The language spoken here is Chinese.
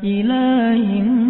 一泪盈